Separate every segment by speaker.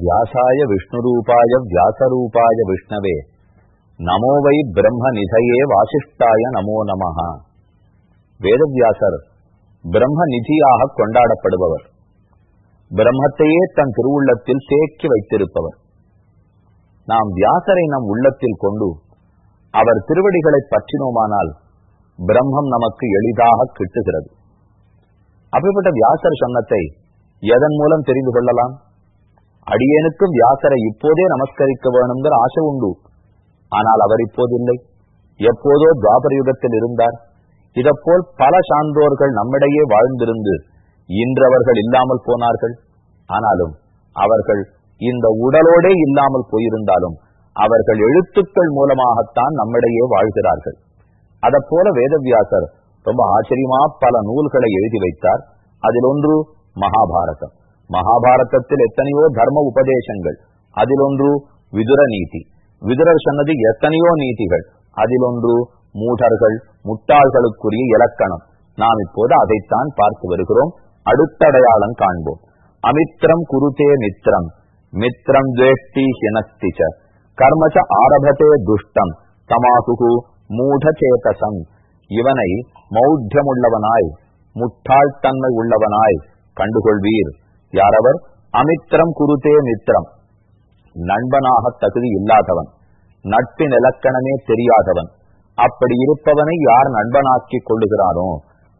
Speaker 1: வியாசாய விஷ்ணுரூபாய வியாசரூபாய விஷ்ணவே நமோ வை பிரம்ம நிதையே வாசிஷ்டாய நமோ நமஹா வேதவியாசர் பிரம்ம நிதியாக கொண்டாடப்படுபவர் பிரம்மத்தையே தன் திருவுள்ளத்தில் தேக்கி வைத்திருப்பவர். நாம் வியாசரை நம் உள்ளத்தில் கொண்டு அவர் திருவடிகளை பற்றினோமானால் பிரம்மம் நமக்கு எளிதாக கிட்டுகிறது. அப்படிப்பட்ட வியாசர் சொன்னத்தை எதன் மூலம் தெரிந்து கொள்ளலாம்? அடியேனுக்கும் வியாசரை இப்போதே நமஸ்கரிக்க வேணுங்கிற ஆசை உண்டு. ஆனால் அவர் இப்போது இல்லை. எப்போதோ துவாபர யுகத்தில் இருந்தார். இதப்போல் பல சான்றோர்கள் நம்மிடையே வாழ்ந்திருந்து இன்று அவர்கள் இல்லாமல் போனார்கள். ஆனாலும் அவர்கள் இந்த உடலோடே இல்லாமல் போயிருந்தாலும் அவர்கள் எழுத்துக்கள் மூலமாகத்தான் நம்மிடையே வாழ்கிறார்கள். அத போல வேதவியாசர் ரொம்ப ஆச்சரியமா பல நூல்களை எழுதி வைத்தார். அதில் ஒன்று மகாபாரதம். மகாபாரதத்தில் எத்தனையோ தர்ம உபதேசங்கள். அதில் ஒன்று விதுர நீதி. விதுரர் சொன்னது எத்தனையோ நீதிகள். அதில் ஒன்று மூடர்கள் முட்டாள்களுக்குரிய இலக்கணம். நாம் இப்போது அதைத்தான் பார்த்து வருகிறோம். அடுத்தடையாளம் காண்போம். அமித்ரம் குருதே மித்ரம். மித்ரம் துவேஷ்டி ஹினஸ்திச்ச கர்மச்ச ஆரபத்தே துஷ்டம். தமாசுகு மூடச்சேதசம். இவனை மௌத்தியமுள்ளவனாய் முட்டாள்தன்மை உள்ளவனாய் கண்டுகொள்வீர். யாரவர்? அமித்திரம் குருதே மித்திரம். நண்பனாக தகுதி இல்லாதவன். நட்பின் இலக்கணமே தெரியாதவன். அப்படி இருப்பவனை யார் நண்பனாக்கி கொள்ளுகிறானோ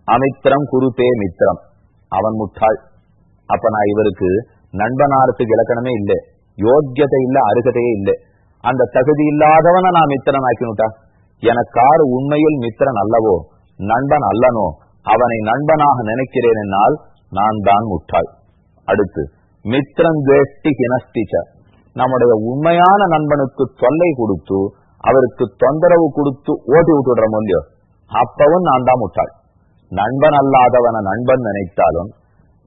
Speaker 1: அமித்திரம் குருதே மித்திரம். அவன் முட்டாள். அப்ப நான் இவருக்கு நண்பனாரத்துக்கு இலக்கணமே இல்லை. யோக்கியதை இல்ல அருகதையே இல்லை. அந்த தகுதி இல்லாதவனை நான் மித்திரன் ஆக்கினுட்டா எனக்கார் உண்மையில் மித்திரன் அல்லவோ நண்பன் அல்லனோ அவனை நண்பனாக நினைக்கிறேன் என்னால் நான் தான் முட்டாள். அடுத்து மித்திரன் ஹினஸ்டிச்ச நம்முடைய உண்மையான நண்பனுக்கு தொல்லை கொடுத்து அவருக்கு தொந்தரவு கொடுத்து ஓட்டி விட்டுடுறோம் இல்லையோ? அப்பவும் நான் தான் முட்டாள். நண்பன் அல்லாதவன நண்பன் நினைத்தாலும்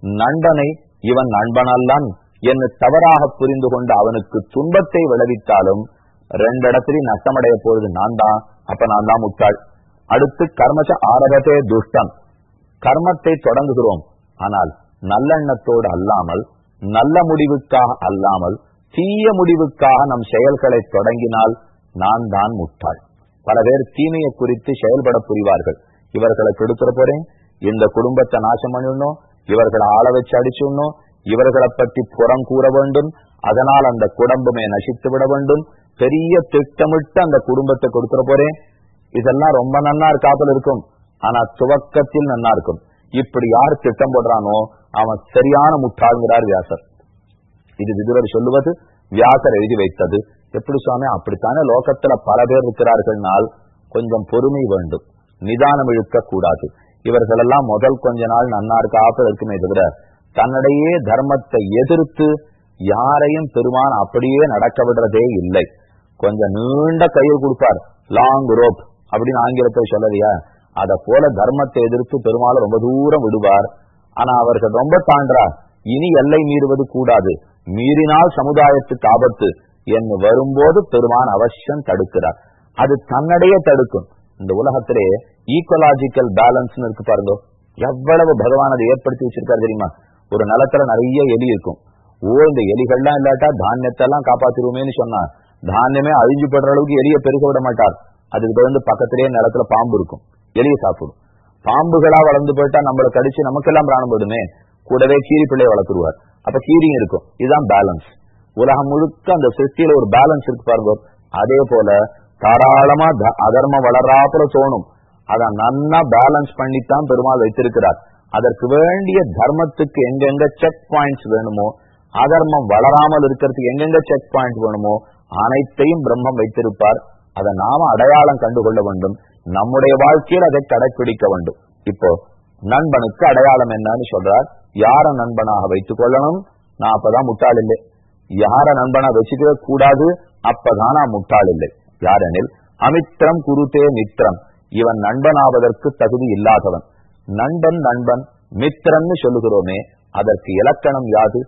Speaker 1: நண்பனை இவன் நண்பன் அல்லன் என்று தவறாக புரிந்து கொண்டு அவனுக்கு துன்பத்தை விளைவித்தாலும் ரெண்டு இடத்திலையும் நஷ்டமடைய போறது நான் தான் அப்ப நான் தான் முட்டாள். அடுத்து கர்மச ஆரபத்தே துஷ்டம். கர்மத்தை தொடங்குகிறோம். ஆனால் நல்லெண்ணத்தோடு அல்லாமல் நல்ல முடிவுக்காக அல்லாமல் தீய முடிவுக்காக நம் செயல்களை தொடங்கினால் நான் தான் முட்டாள். பல பேர் தீமையை குறித்து செயல்பட புரிவார்கள். இவர்களை கெடுத்துற போறேன் இந்த குடும்பத்தை நாசம் பண்ணிடணும் இவர்களை ஆள வச்சு அடிச்சுடணும் இவர்களை பற்றி புறம் கூற வேண்டும் அதனால் அந்த குடும்பமே நசித்து விட வேண்டும் பெரிய திட்டமிட்டு அந்த குடும்பத்தை கொடுத்துட போறேன். இதெல்லாம் ரொம்ப நன்னா இருக்காப்பல் இருக்கும். ஆனா துவக்கத்தில் நன்னா இருக்கும். இப்படி யார் திட்டம் போடுறானோ அவன் சரியான முட்டாள்கிறார் வியாசர். இது விதுரர் சொல்லுவது வியாசர் எழுதி வைத்தது. எப்படி சுவாமி? அப்படித்தானே லோகத்துல பல பேர் இருக்கிறார்கள்னால் கொஞ்சம் பொறுமை வேண்டும். நிதானம் இழுக்க கூடாது. இவர்களெல்லாம் முதல் கொஞ்ச நாள் நன்னா இருக்காப்பல் இருக்குமே தவிர தன்னிடையே தர்மத்தை எதிர்த்து யாரையும் பெருமான் அப்படியே நடக்க விடுறதே இல்லை. கொஞ்சம் நீண்ட கயிறு கொடுப்பார். லாங் ரோப் அப்படின்னு ஆங்கிலத்தை சொல்லலையா அத போல தர்மத்தை எதிர்த்து பெருமாள் ரொம்ப தூரம் விடுவார். ஆனா அவர்கள் ரொம்ப தாண்டா இனி எல்லை மீறுவது கூடாது. மீறினால் சமுதாயத்துக்கு ஆபத்து என்று வரும்போது பெருமான் அவசியம் தடுக்கிறார். அது தன்னடையே தடுக்கும். இந்த உலகத்திலே ஈக்கோலாஜிக்கல் பேலன்ஸ் இருக்கு பாருங்க. எவ்வளவு பகவான் அதை ஏற்படுத்தி வச்சிருக்காரு தெரியுமா? ஒரு நிலத்துல நிறைய எலி இருக்கும். ஓ இந்த எலிகள்லாம் இல்லாட்டா தானியத்தை எல்லாம் சொன்னா தானியமே அழிஞ்சு படுற அளவுக்கு எலியை பெருக விட மாட்டார். அதுக்கு வந்து பக்கத்திலேயே நிலத்துல பாம்பு இருக்கும். எலியை சாப்பிடும். பாம்புகளா வளர்ந்து போயிட்டா நம்மளை கடிச்சு நமக்கெல்லாம் பிராணம் போடுமே கூடவே கீரி பிள்ளைய வளர்த்துருவார். அப்ப கீரியும் இருக்கும். இதுதான் பேலன்ஸ் உலகம் முழுக்க அந்த சிருஷ்டியில ஒரு பேலன்ஸ் இருக்கு பாருங்க. அதே போல தாராளமா அதர்மம் வளராப்புல தோணும். அதை நன்னா பேலன்ஸ் பண்ணித்தான் பெருமாள் வைத்திருக்கிறார். அதற்கு வேண்டிய தர்மத்துக்கு எங்கெங்க செக் பாயிண்ட்ஸ் வேணுமோ அதர்மம் வளராமல் இருக்கிறதுக்கு எங்கெங்க செக் பாயிண்ட் வேணுமோ அனைத்தையும் பிரம்மம் வைத்திருப்பார். அதை நாம அடையாளம் கண்டுகொள்ள வேண்டும். நம்முடைய வாழ்க்கையில் அதை கடைபிடிக்க வேண்டும். இப்போ நண்பனுக்கு அடையாளம் என்னன்னு சொல்றார். யார நண்பனாக வைத்துக் கொள்ளணும்? நான் அப்பதான் முட்டாள் இல்லை. யார நண்பனா வச்சுக்கவே கூடாது? அப்பதான் நான் முட்டாள் இல்லை. யாரெனில் அமித்திரம் குருதே மித்திரம் இவன் நண்பனாவதற்கு தகுதி இல்லாதவன். நண்பன் நண்பன் மித்திரன்னு சொல்லுகிறோமே அதற்கு இலக்கணம் யாது?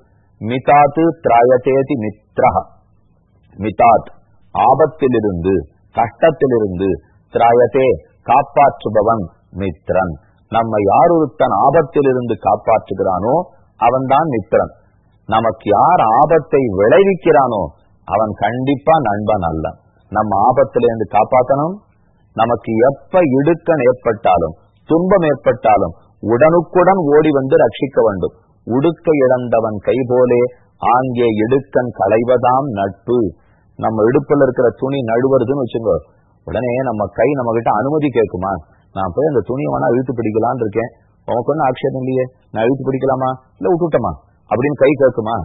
Speaker 1: மிதாத்து திராயத்தேதி மித்ரா மிதாத் ஆபத்திலிருந்து கஷ்டத்திலிருந்து திராயத்தே காப்பாற்றுபவன் மித்ரன் நம்ம யார் ஒருத்தன் ஆபத்திலிருந்து காப்பாற்றுகிறானோ அவன்தான் மித்திரன். நமக்கு யார் ஆபத்தை விளைவிக்கிறானோ அவன் கண்டிப்பா நண்பன் அல்ல. நம்ம ஆபத்துல இருந்து காப்பாத்தணும் நமக்கு எப்ப இடுக்கன் ஏற்பட்டாலும் துன்பம் ஏற்பட்டாலும் உடனுக்குடன் ஓடி வந்து ரட்சிக்க வேண்டும். உடுக்க இழந்தவன் கை போலே ஆங்கே இடுக்கன் களைவதாம் நட்பு. நம்ம இடுப்புல இருக்கிற துணி நடுவருதுன்னு வச்சுக்கோ. உடனே நம்ம கை நம்ம கிட்ட அனுமதி கேட்குமா? நான் போய் அந்த துணியை வேணா இழுத்து பிடிக்கலான் இருக்கேன். உனக்கு ஒன்றும் ஆக்ஷன் இல்லையே. நான் இழுத்து பிடிக்கலாமா? இல்ல விட்டுட்டமா? அப்படின்னு கை கேட்குமா?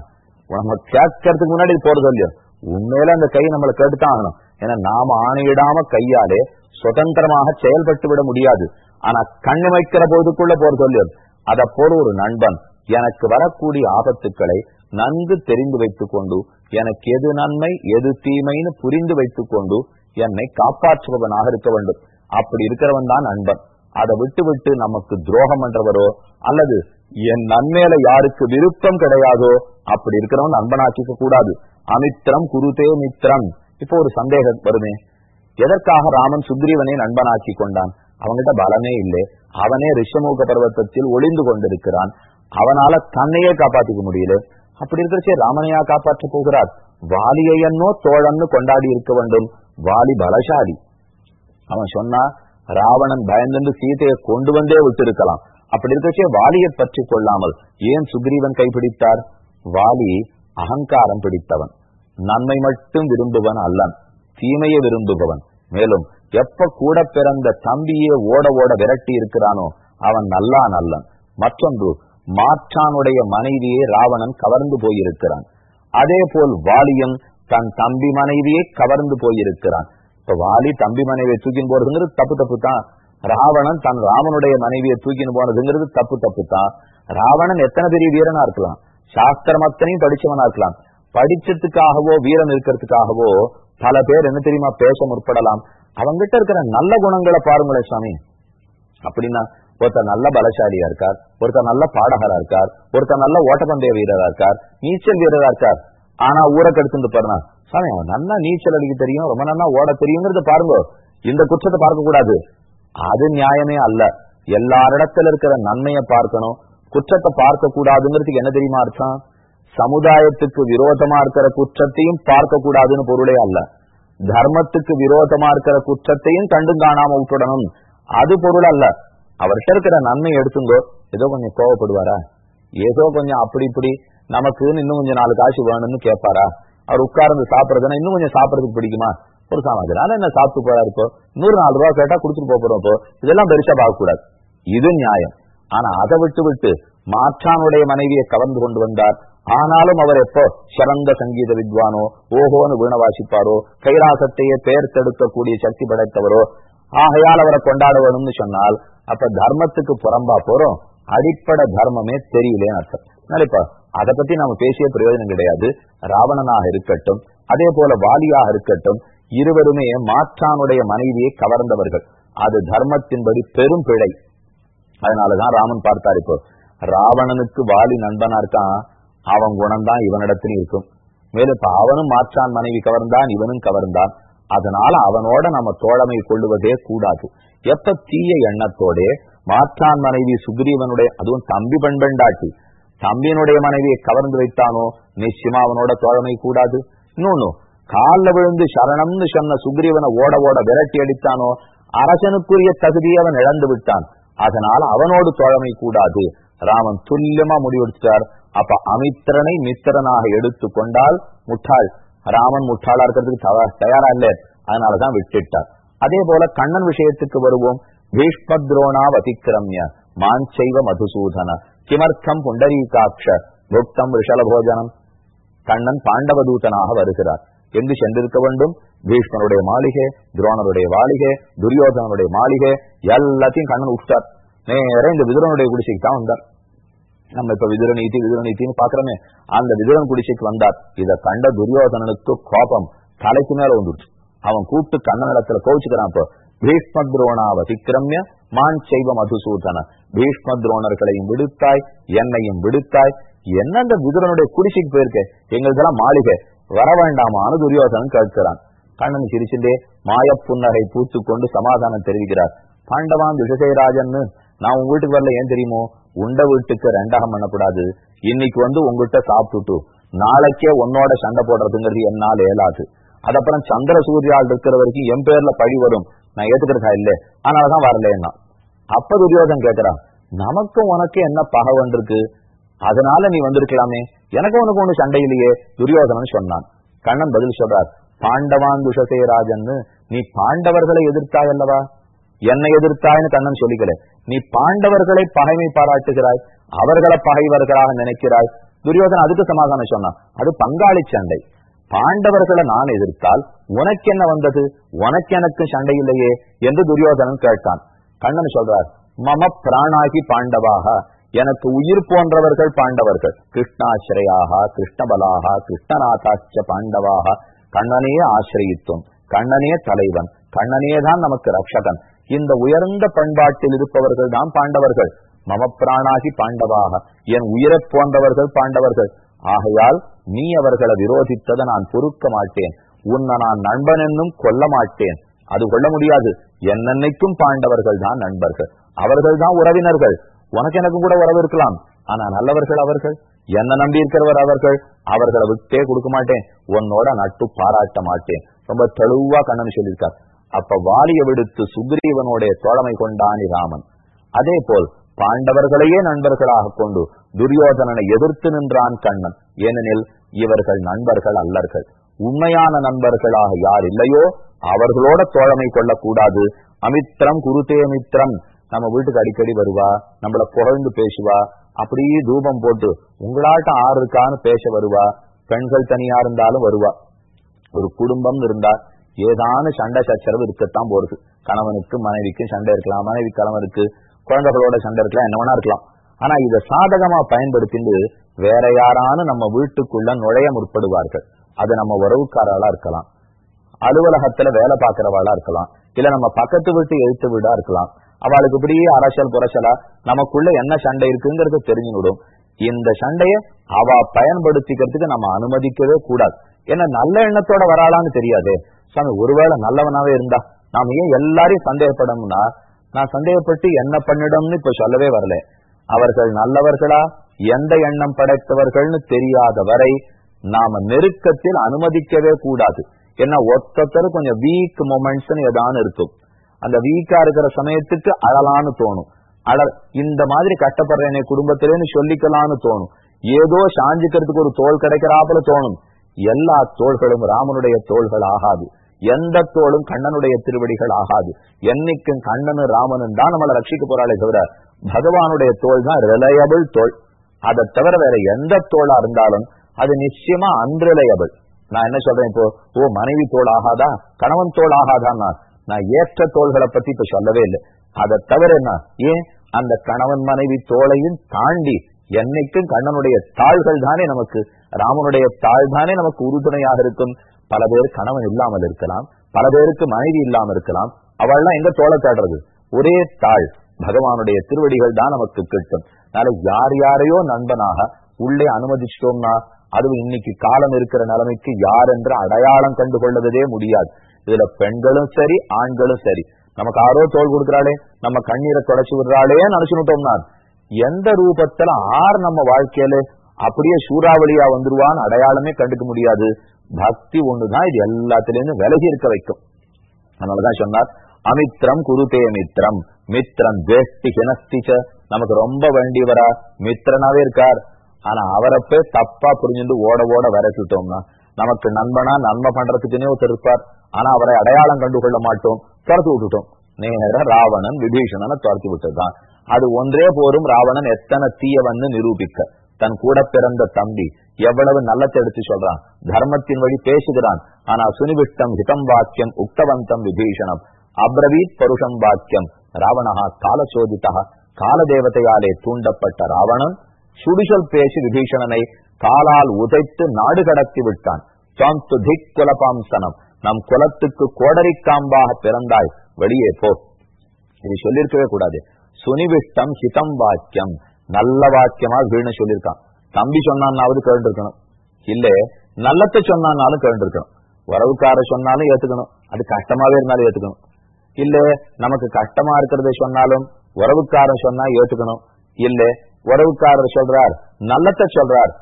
Speaker 1: நம்ம கேட்கறதுக்கு முன்னாடி போறது இல்லையோ? உண்மையில அந்த கை நம்மளை கேட்டுத்தான் ஆகணும். ஏன்னா நாம ஆணையிடாம கையாலே சுதந்திரமாக செயல்பட்டு விட முடியாது. ஆனா கண்ணு வைக்கிற போதுக்குள்ள போறது இல்லையோ? அதை போல ஒரு நண்பன். எனக்கு வரக்கூடிய ஆபத்துக்களை நன்கு தெரிந்து வைத்துக் கொண்டு எனக்கு எது நன்மை எது தீமைன்னு புரிந்து வைத்துக் கொண்டு என்னை காப்பாற்றுபவனாக இருக்க வேண்டும். அப்படி இருக்கிறவன் தான் நண்பன் அதை விட்டு விட்டு நமக்கு துரோகம் பண்றவரோ அல்லது என் நன்மையில யாருக்கு விருப்பம் கிடையாதோ அப்படி இருக்கிறவன் நண்பனாக்கிக்க கூடாது. அமித்திரம் குருதே மித்திரம். இப்போ ஒரு சந்தேகம் வருமே. எதற்காக ராமன் சுக்ரீவனை நண்பனாக்கி கொண்டான்? அவன்கிட்ட பலமே இல்லை. அவனே ரிஷமுக பர்வத்தத்தில் ஒளிந்து கொண்டிருக்கிறான். அவனால தன்னையே காப்பாத்திக்க முடியல. அப்படி இருக்கிறச்சே ராமனையா காப்பாற்ற போகிறார். வாலியையன்னோ தோழன்னு கொண்டாடி இருக்க வேண்டும். வாலி பலசாலி. அவன் சொன்னா ராவணன் பயந்து சீதையை கொண்டு வந்தே விட்டிருக்கலாம். அப்படி இருக்கச்சே வாலியை பற்றி கொள்ளாமல் ஏன் சுக்ரீவன் கைப்பிடித்தார்? வாலி அகங்காரம் பிடித்தவன். நன்மை மட்டும் விரும்புவன் அல்லன் தீமையை விரும்புபவன். மேலும் எப்ப கூட பிறந்த தம்பியே ஓட ஓட விரட்டி இருக்கிறானோ அவன் நல்லா நல்லன் மற்றொன்று மாற்றானுடைய மனைவியை ராவணன் கவர்ந்து போயிருக்கிறான். அதே போல் வாலியும் தன் தம்பி மனைவியை கவர்ந்து போயிருக்கிறான். இப்ப வாலி தம்பி மனைவியை தூக்கின்னு போறதுங்கிறது தப்பு தப்பு தான் ராவணன் தன் ராமனுடைய மனைவியை தூக்கின்னு போனதுங்கிறது தப்பு தப்பு தான் ராவணன் எத்தனை பெரிய வீரனா இருக்கலாம். சாஸ்திரம் அத்தனையும் படிச்சவனா இருக்கலாம். படிச்சதுக்காகவோ வீரம் இருக்கிறதுக்காகவோ பல பேர் என்ன தெரியுமா பேச முற்படலாம். அவங்கிட்ட இருக்கிற நல்ல குணங்களை பாருங்களேன் சாமி அப்படின்னா ஒருத்தர் நல்ல பலசாலியா இருக்கார் ஒருத்தர் நல்ல பாடகரா இருக்கார் ஒருத்தர் நல்ல ஓட்டப்பந்தய வீரரா இருக்கார் நீச்சல் வீரரா இருக்கார். ஆனா ஊரை கெடுத்துட்டு பாருனா சாமி நல்லா நீச்சல் அடிக்க தெரியும் ரொம்ப நல்லா ஓட தெரியுங்கிறத பாருங்க. இந்த குற்றத்தை பார்க்க கூடாது. அது நியாயமே அல்ல. எல்லாரிடத்துல இருக்கிற நன்மையை பார்க்கணும். குற்றத்தை பார்க்க கூடாதுங்கிறதுக்கு என்ன தெரியுமா அர்த்தம்? சமுதாயத்துக்கு விரோதமா இருக்கிற குற்றத்தையும் பார்க்க கூடாதுன்னு பொருளே அல்ல. தர்மத்துக்கு விரோதமா இருக்கிற குற்றத்தையும் கண்டு காணாம விட்டுடணும். அது பொருள் அல்ல. அவர்கிட்ட இருக்கிற நன்மை எடுத்துங்கோ. ஏதோ கொஞ்சம் கோவப்படுவாரா? ஏதோ கொஞ்சம் அப்படி இப்படி நமக்குன்னு இன்னும் கொஞ்சம் நாலு காசு வேணும்னு கேட்பாரா? அவர் உட்கார்ந்து சாப்பிடுறதுன்னா இன்னும் கொஞ்சம் சாப்பிடறதுக்கு பிடிக்குமா? ஒரு சாமான். என்ன சாப்பிட்டு போறா இப்போ? நூறு நாலு ரூபா கேட்டா கொடுத்துட்டு போறோம் இப்போ. இதெல்லாம் பெருசா பார்க்கக்கூடாது. இது நியாயம். ஆனா அதை விட்டு விட்டு மாற்றானுடைய மனைவியை கவர்ந்து கொண்டு வந்தார். ஆனாலும் அவர் எப்போ சிறந்த சங்கீத வித்வானோ ஓஹோன்னு வீண வாசிப்பாரோ கைலாசத்தையே பெயர் தடுக்கக்கூடிய சக்தி படைத்தவரோ ஆகையால் அவரை கொண்டாட வேணும்னு சொன்னால் அப்ப தர்மத்துக்கு புறம்பா போறோம். அடிப்படை தர்மமே தெரியலேன்னு அர்த்தம். நினைப்பா அதை பத்தி நாம பேசிய பிரயோஜனம் கிடையாது. ராவணனாக இருக்கட்டும் அதே போல வாலியாக இருக்கட்டும் இருவருமே மாற்றானுடைய மனைவியை கவர்ந்தவர்கள். அது தர்மத்தின்படி பெரும் பிழை. அதனாலதான் ராமன் பார்த்தார் இப்போ ராவணனுக்கு வாலி நண்பனா இருக்கான் அவன் குணம்தான் இவனிடத்திலும் இருக்கும். மேலும் இப்ப அவனும் மாற்றான் மனைவி கவர்ந்தான் இவனும் கவர்ந்தான். அதனால அவனோட நம்ம தோழமை கொள்ளுவதே கூடாது. எப்ப தீய எண்ணத்தோட மாற்றான் மனைவி சுக்ரீவனுடைய அதுவும் தம்பி பண்பெண்டாட்டி தம்பியனுடைய மனைவியை கவர்ந்து வைத்தானோ? நிச்சயமா அவனோட தோழமை கூடாது. இன்னொன்னு காலில் விழுந்து சரணம்னு சொன்ன சுக்ரீவனை ஓட ஓட விரட்டி அடித்தானோ? அரசனுக்குரிய தகுதியை அவன் இழந்து விட்டான். அதனால அவனோடு தோழமை கூடாது. ராமன் துல்லியமா முடிவெடுத்தார் அப்ப அமித்திரனை மித்திரனாக எடுத்து கொண்டால் முட்டாள். ராமன் முட்டாளா இருக்கிறதுக்கு தயாரா இல்ல. அதனாலதான் விட்டுட்டார். அதே போல கண்ணன் விஷயத்துக்கு வருவோம். பீஷ்மத்ரோணா அதிக்கிரமிய மாஞ்சைவ மதுசூதன. கிமர்த்தம் புண்டரீகாட்ச புக்தம் ரிஷலபோஜனம் கண்ணன் பாண்டவதூதனாக வருகிறார் எங்கு சென்றிருக்க வேண்டும் பீஷ்மனுடைய மாளிகை துரோணருடைய மாளிகை துரியோதனனுடைய மாளிகை எல்லாத்தையும் கண்ணன் உட்கார் நேரம் இந்த விதுரனுடைய குடிசைக்கு தான் வந்தார் நம்ம இப்ப விதுர நீதி விதுர நீத்தின்னு பாக்குறோமே அந்த விதுரன் குடிசைக்கு வந்தார் இத கண்ட துரியோதனனுக்கு கோபம் தலைக்கு மேல வந்துடுச்சு அவன் கூப்பிட்டு கண்ணனிடத்துல கோவிச்சுக்கிறான் இப்போ பீஷ்ம துரோணாவ விக்கிரமிய மான் செய்வ மதுசூதன பீஷ்ம துரோணர்களையும் விடுத்தாய் என்னையும் விடுத்தாய். என்ன அந்த விதுரனுடைய குடிசைக்கு போயிருக்க? எங்களுக்கெல்லாம் மாளிகை. வர வேண்டாமான்னு துரியோதனன் கேட்கிறான். கண்ணன் சிரிச்சுட்டே மாய புன்னகை பூத்து கொண்டு சமாதானம் தெரிவிக்கிறார். பாண்டவான் விஷசேராஜன்னு நான் உங்க வீட்டுக்கு வரல ஏன் தெரியுமோ? உண்ட வீட்டுக்கு ரெண்டகம் பண்ணக்கூடாது. இன்னைக்கு வந்து உங்ககிட்ட சாப்பிட்டுட்டு நாளைக்கே உன்னோட சண்டை போடுறதுங்கிறது என்னால் இயலாது. அதப்புறம் சந்திர சூர்யால் இருக்கிற வரைக்கும் என் பேர்ல பழி வரும். நான் ஏத்துக்கிறதா? இல்லை. அதனாலதான் வரலன்னா. அப்ப துரியோதன் கேட்கிறான் நமக்கும் உனக்கு என்ன பகை வந்திருக்கு? அதனால நீ வந்திருக்கலாமே. எனக்கு உனக்கு ஒண்ணு சண்டை இல்லையே துரியோதனன் சொன்னான். கண்ணன் பதில் சொல்றார் பாண்டவான் துஷசே ராஜன்னு நீ பாண்டவர்களை எதிர்த்தாய் அல்லவா? என்னை எதிர்த்தாய்னு கண்ணன் சொல்லிக்கல. நீ பாண்டவர்களை பகைமை பாராட்டுகிறாய் அவர்களை பகைவர்களாக நினைக்கிறாய். துரியோதன் அதுக்கு சமாதானம் சொன்னான். அது பங்காளி சண்டை. பாண்டவர்களை நான் எதிர்த்தால் உனக்கு என்ன வந்தது? உனக்கு எனக்கு சண்டை இல்லையே என்று துரியோதனன் கேட்டான். கண்ணன் சொல்றார் மம பிராணாகி பாண்டவாக. எனக்கு உயிர் போன்றவர்கள் பாண்டவர்கள். கிருஷ்ணாசிரயாக கிருஷ்ணபலாக கிருஷ்ணநாதாச்ச பாண்டவாக. கண்ணனையே ஆசிரயித்தும். கண்ணனே தலைவன். கண்ணனே தான் நமக்கு ரட்சகன். இந்த உயர்ந்த பண்பாட்டில் இருப்பவர்கள் தான் பாண்டவர்கள். மம பிராணாகி பாண்டவாக. என் உயிரைப் போன்றவர்கள் பாண்டவர்கள். ஆகையால் நீ அவர்களை விரோதித்ததை நான் பொறுக்க மாட்டேன். உன்னை நான் நண்பன் என்னும் கொல்ல மாட்டேன் அது கொள்ள முடியாது. என்னன்னைக்கும் பாண்டவர்கள் தான் நண்பர்கள். அவர்கள் தான் உறவினர்கள். உனக்கு எனக்கும் கூட உறவு இருக்கலாம். ஆனா நல்லவர்கள் அவர்கள். என்ன நம்பி இருக்கிறவர் அவர்கள். அவர்களை விட்டே கொடுக்க மாட்டேன். உன்னோட நட்டு பாராட்ட மாட்டேன். ரொம்ப தெளிவா கண்ணன் சொல்லியிருக்கார். அப்ப வாலிய விடுத்து சுக்ரீவனுடைய தோழமை கொண்டானி ராமன். அதே போல் பாண்டவர்களையே நண்பர்களாக கொண்டு துரியோதனனை எதிர்த்து நின்றான் கண்ணன். ஏனெனில் இவர்கள் நண்பர்கள் அல்லர்கள். உண்மையான நண்பர்களாக யார் இல்லையோ அவர்களோட தோழமை கொள்ளக்கூடாது. அமித்திரம் குருதே மித்திரம் நம்ம வீட்டுக்கு அடிக்கடி வருவா நம்மள குறைந்து பேசுவா அப்படியே தூபம் போட்டு உங்களாட்ட ஆறு இருக்கான்னு பேச வருவா பெண்கள் தனியா இருந்தாலும் வருவா. ஒரு குடும்பம் இருந்தா ஏதான சண்டை சச்சரவு இருக்கத்தான் போறது. கணவனுக்கு மனைவிக்கும் சண்டை இருக்கலாம் மனைவி கணவனுக்கு குழந்தைகளோட சண்டை இருக்கலாம் என்ன வேணா இருக்கலாம். ஆனா இதை சாதகமா பயன்படுத்திட்டு வேற யாரானு நம்ம வீட்டுக்குள்ள நுழைய முற்படுவார்கள். அது நம்ம உறவுக்காரர்களா இருக்கலாம். அலுவலகத்துல வேலை பார்க்கறவாளா இருக்கலாம். இல்ல நம்ம பக்கத்து வீட்டு எழுத்து வீடா இருக்கலாம். அவளுக்கு இப்படியே அரசல் புரசலா நமக்குள்ள என்ன சண்டை இருக்குங்கிறது தெரிஞ்சுவிடும் இந்த சண்டைய அவ பயன்படுத்திக்கிறதுக்கு நம்ம அனுமதிக்கவே கூடாது. ஏன்னா நல்ல எண்ணத்தோட வராளான்னு தெரியாதே. சாமி ஒருவேளை நல்லவனாவே இருந்தா நாம ஏன் எல்லாரையும் சந்தேகப்படணும்னா நான் சந்தேகப்பட்டு என்ன பண்ணிடும்னு இப்ப சொல்லவே வரல. அவர்கள் நல்லவர்களா? எந்த எண்ணம் படைத்தவர்கள்னு தெரியாத வரை நாம நெருக்கத்தில் அனுமதிக்கவே கூடாது. ஏன்னா ஒத்தத்தர் கொஞ்சம் வீக் மொமெண்ட்ஸ் ஏதான்னு இருக்கும். அந்த வீக்கா இருக்கிற சமயத்துக்கு அழலான்னு தோணும். அழல் இந்த மாதிரி கஷ்டப்படுறேன் குடும்பத்திலேன்னு சொல்லிக்கலாம்னு தோணும். ஏதோ சாஞ்சிக்கிறதுக்கு ஒரு தோல் கிடைக்கிறாப்புல தோணும். எல்லா தோள்களும் ராமனுடைய தோள்கள் ஆகாது. எந்த தோளும் கண்ணனுடைய திருவடிகள் ஆகாது. என்னைக்கும் கண்ணனும் ராமனும் தான் நம்மளை ரட்சிக்க போறாளே தவிர பகவானுடைய தோல் தான் ரிலையபிள் தோல் அதை தவிர வேற எந்த தோளா இருந்தாலும் அது நிச்சயமா அன்ரிலையபிள் நான் என்ன சொல்றேன் இப்போ ஓ மனைவி தோல் ஆகாதா கணவன் தோல் ஆகாதான் நான் ஏற்ற தோள்களை பத்தி இப்ப சொல்லவே இல்லை. அதை தவிர என்ன? ஏன்? அந்த கணவன் மனைவி தோளையும் தாண்டி என்னைக்கும் கண்ணனுடைய தாள்கள் தானே நமக்கு? ராமனுடைய தாள் தானே நமக்கு உறுதுணையாக இருக்கும்? பல பேர் கணவன் இல்லாமல் இருக்கலாம். பல பேருக்கு மனைவி இல்லாமல் இருக்கலாம். அவள்லாம் எங்க தோலை தேடுறது? ஒரே தாள். பகவானுடைய திருவடிகள் தான் நமக்கு கிட்டும். அதனால யார் யாரையோ நண்பனாக உள்ளே அனுமதிச்சிட்டோம்னா அதுவும் இன்னைக்கு காலம் இருக்கிற நிலைமைக்கு யார் என்று அடையாளம் கண்டு கொள்வதே முடியாது. இதுல பெண்களும் சரி ஆண்களும் சரி. நமக்கு ஆரோ தோல் கொடுக்கிறாளே நம்ம கண்ணீரை தொடச்சு விடுறாளே நினைச்சுட்டோம்னா எந்த ரூபத்துல ஆர் நம்ம வாழ்க்கையில அப்படியே சூறாவளியா வந்துருவான்னு அடையாளமே கண்டுக்க முடியாது. பக்தி ஒண்ணுதான் இது எல்லாத்திலேருந்து விலகி இருக்க வைக்கும். அதனாலதான் சொன்னார் அமித்ரம் குருதே மித்ரம் மித்ரம் ஜேஷ்டி ஹினஸ்திச்ச நமக்கு ரொம்ப வேண்டியவரா மித்திரனாவே இருக்கார். ஆனா அவரப்பே தப்பா புரிஞ்சுட்டு ஓட ஓட விரட்டிட்டோம்னா நமக்கு நண்பனா நன்மை பண்றதுக்குன்னே ஒருத்தர் இருப்பார். ஆனா அவரை அடையாளம் கண்டு கொள்ள மாட்டோம். துரத்து விட்டுட்டோம். நேர ராவணன் விபீஷணனை துரத்து விட்டதுதான். அது ஒன்றே போரும் ராவணன் எத்தனை தீயவன்னு நிரூபிக்க. தன் கூட பிறந்த தம்பி எவ்வளவு நல்லத்தை எடுத்து சொல்றான். தர்மத்தின் வழி பேசுகிறான். ஆனா சுனிவிட்டம் ஹிதம் வாக்கியம் உக்தவந்தம் விபீஷணம். அப்ரவீத் பருஷம் வாக்கியம். ராவணஹா காலசோதிதா காலதேவதையாலே தூண்டப்பட்ட ராவணன் சுடிசொல் பேசி விபீஷணனை காலால் உதைத்து நாடு கடத்தி விட்டான். சாந்து திக் குலபாம்சனம் நம் குலத்துக்கு கோடரிக்காம்பாக பிறந்தாய். வெளியே போ. இது சொல்லிருக்கவே கூடாது. சுனிவிஷ்டம் ஹிதம் வாக்கியம். நல்ல வாக்கியமா வீணு சொல்லியிருக்கான் தம்பி சொன்னான்னாவது கேட்டுருக்கணும். இல்ல நல்லத்தை சொன்னான்னாலும் கேட்டுருக்கணும். உறவுக்கார சொன்னாலும் ஏத்துக்கணும். அது கஷ்டமாவே இருந்தாலும் ஏத்துக்கணும். இல்ல நமக்கு கஷ்டமா இருக்கிறத சொன்னாலும் உறவுக்காரன் சொன்னா ஏத்துக்கணும். இல்ல உறவுக்காரர் சொல்றார் நல்லத்தை சொல்றார்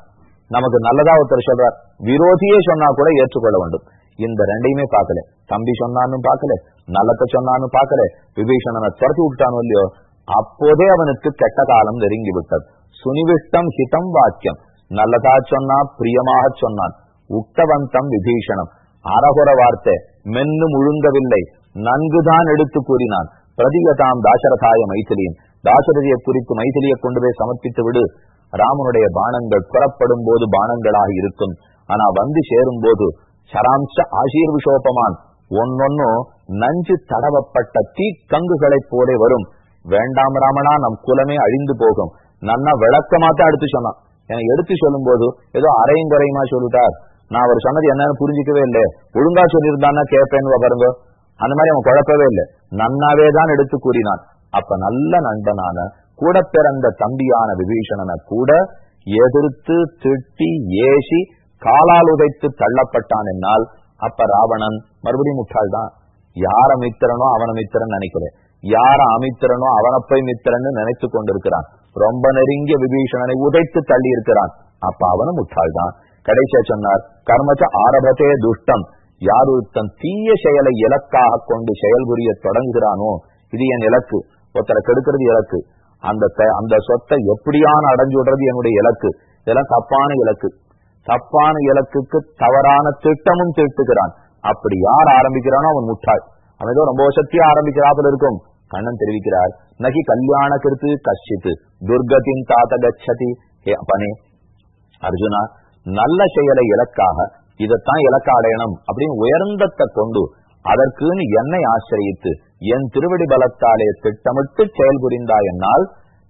Speaker 1: நமக்கு நல்லதா ஒருத்தர் சொல்றார் விரோதியே சொன்னா கூட ஏற்றுக்கொள்ள வேண்டும். இந்த ரெண்டையுமே பார்க்கல. தம்பி சொன்னான்னு பார்க்கல நல்லத்தை சொன்னான்னு பார்க்கல விபீஷணனை துரத்தி விட்டானோ இல்லையோ அப்போதே அவனுக்கு கெட்ட காலம் நெருங்கி விட்டது. சுனிவிஷ்டம் ஹிதம் வாக்கியம். நல்லதா சொன்னா பிரியமாக சொன்னான். உக்தவந்தம் விபீஷணம். அரகுர வார்த்தை மென்னு முழுங்கவில்லை. நன்குதான் எடுத்து கூறினான். பிரதிகதாம் தாசரதாய மைத்திலியின். தாசரதியை குறித்து மைதிலியை கொண்டு போய் சமர்ப்பித்து விடு. ராமனுடைய பானங்கள் புறப்படும் போது பானங்களாக இருக்கும். ஆனா வந்து சேரும் போது சராம்ச ஆசீர்விஷோபமான். ஒன்னொன்னும் நஞ்சு தடவப்பட்ட தீக்கங்குகளைப் போலே வரும். வேண்டாம் ராமனா நம் குலமே அழிந்து போகும். நன்னா விளக்கமாத்தான் எடுத்து சொன்னான். என எடுத்து சொல்லும் போது ஏதோ அரையும் குறையுமா சொல்லிட்டார். நான் அவர் சொன்னது என்னன்னு புரிஞ்சிக்கவே இல்லை. ஒழுங்கா சொல்லியிருந்தான்னா கேட்பேன்னு பாருங்க. அந்த மாதிரி அவன் குழப்பவே இல்லை. நன்னாவே தான் எடுத்து கூறினான். அப்ப நல்ல நண்பனான கூட பிறந்த தம்பியான விபீஷணனை கூட எதிர்த்து திட்டி ஏசி காலால் உதைத்து தள்ளப்பட்டான் என்னால். அப்ப ராவணன் மறுபடியும் முட்டாள் தான் யார மித்திரனோ அவன மித்திரன் நினைக்கிறேன் யார அமித்திரனோ அவனை போய் மித்திரன்னு நினைத்து கொண்டிருக்கிறான். ரொம்ப நெருங்கிய விபீஷணனை உதைத்து தள்ளி இருக்கிறான் அப்ப அவனும் முட்டாள் தான் கடைசியா சொன்னார் கர்மச்ச ஆரபத்தே துஷ்டம். யார் ஒருத்தன் தீய செயலை இலக்காக கொண்டு செயல்புரிய தொடங்குகிறானோ இது என் இலக்கு. ஒருத்தரை கெடுக்கிறது இலக்கு. அந்த அந்த சொத்தை எப்படியான அடைஞ்சு விடுறது என்னுடைய இலக்கு. இதெல்லாம் தப்பான இலக்கு. தப்பான இலக்குக்கு தவறான திட்டமும் திட்டுகிறான் அப்படி யார் ஆரம்பிக்கிறானோ அவன் முட்டாள். அவன் ஏதோ ரொம்ப சக்தியா ஆரம்பிக்கிறாப்புல இருக்கும். கண்ணன் தெரிவிக்கிறார் நகி கல்யாண கிருத்து கஷ்டித்து துர்கத்தின் தாத்த கச்சதி. அப்பனே அர்ஜுனா நல்ல செயலை இலக்காக இதைத்தான் இலக்க அடையணும் அப்படின்னு உயர்ந்தத்தை கொண்டு அதற்குன்னு என்னை ஆசிரியத்து என் திருவடி பலத்தாலே திட்டமிட்டு செயல் புரிந்தா என்னால்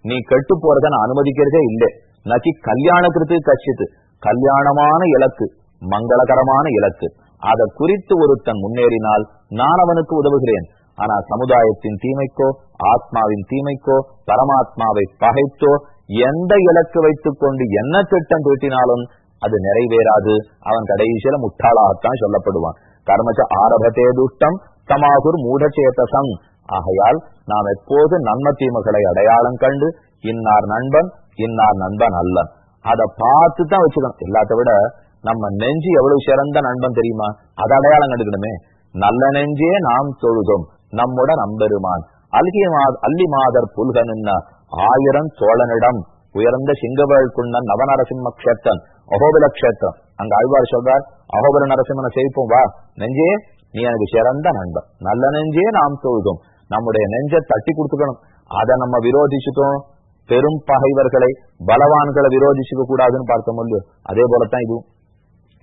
Speaker 1: நீ கெட்டு போறத நான் அனுமதிக்கிறதே இல்லை. நக்கி கல்யாணத்திற்கு கட்சித்து கல்யாணமான இலக்கு மங்களகரமான இலக்கு. அதை குறித்து ஒருத்தன் முன்னேறினால் நான் அவனுக்கு உதவுகிறேன். ஆனா சமுதாயத்தின் தீமைக்கோ ஆத்மாவின் தீமைக்கோ பரமாத்மாவை பகைத்தோ எந்த இலக்கு வைத்துக் கொண்டு என்ன திட்டம் தீட்டினாலும் அது நிறைவேறாது. அவன் கடைசியில முட்டாளாகத்தான் சொல்லப்படுவான். கர்மச்ச ஆரபத்தே துஷ்டம் தமாகுர் மூடச்சேதசம் ஆகையால் நாம் எப்போது நன்ம தீமைகளை அடையாளம் கண்டு இன்னார் நண்பன் இன்னார் நண்பன் அல்லன். அதை பார்த்து தான் வச்சுக்கணும். எல்லாத்த விட நம்ம நெஞ்சு எவ்வளவு சிறந்த நண்பன் தெரியுமா? அதை அடையாளம் கண்டுக்கணுமே. நல்ல நெஞ்சே நாம் தொழுதும். நம்முட நம்பெருமான் அல்கிய அல்லி மாதர் புல்கன் ஆயிரம் சோழனிடம் உயர்ந்த சிங்கவேள் குண்ணன் நவநரசிம்ம கஷேத்தன் அகோபல கஷேத்திரம். அங்க ஆழ்வார் சொல்றார் அகோபல நரசிம்மனை செய்ப்போம் வா. நெஞ்சே நீ எனக்கு சிறந்த நண்பன். நல்ல நெஞ்சே நாம் தொழுதும் நம்முடைய நெஞ்சை தட்டி கொடுத்துக்கணும். அதை நம்ம விரோதிச்சுட்டோம். பெரும் பகைவர்களை பலவான்களை விரோதிச்சுக்க கூடாதுன்னு பார்த்த முடியும் அதே போலத்தான் இதுவும்.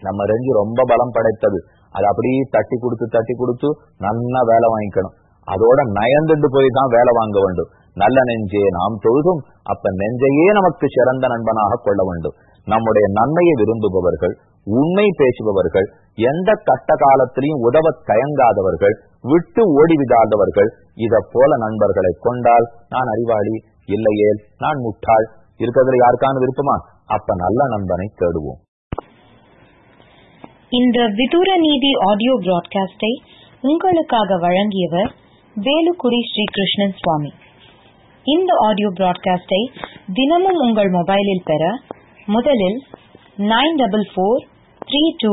Speaker 1: நம்ம நெஞ்சு ரொம்ப பலம் படைத்தது. அது அப்படியே தட்டி கொடுத்து தட்டி கொடுத்து நல்லா வேலை வாங்கிக்கணும். அதோட நயந்துட்டு போய் தான் வேலை வாங்க வேண்டும். நல்ல நெஞ்சே நாம் தொழுதும் அப்ப நெஞ்சையே நமக்கு சிறந்த நண்பனாக கொள்ள வேண்டும். நம்முடைய நன்மையை விரும்புபவர்கள் உண்மை பேசுபவர்கள் எந்த கட்ட காலத்திலையும் உதவ தயங்காதவர்கள் விட்டு ஓடிவிடாதவர்கள் இத போல நண்பர்களை கொண்டால் நான் அறிவாளி இல்லையே நான் முட்டாள் இருக்கிறதுல யாருக்கான விருப்பமா? அப்ப நல்ல நண்பனை தேடுவோம்.
Speaker 2: இந்த விதூர நீதி ஆடியோ பிராட்காஸ்டை உங்களுக்காக வழங்கியவர் வேலுக்குடி ஸ்ரீகிருஷ்ணன் சுவாமி. இந்த ஆடியோ பிராட்காஸ்டை தினமும் உங்கள் மொபைலில் பெற முதலில் nine double four three two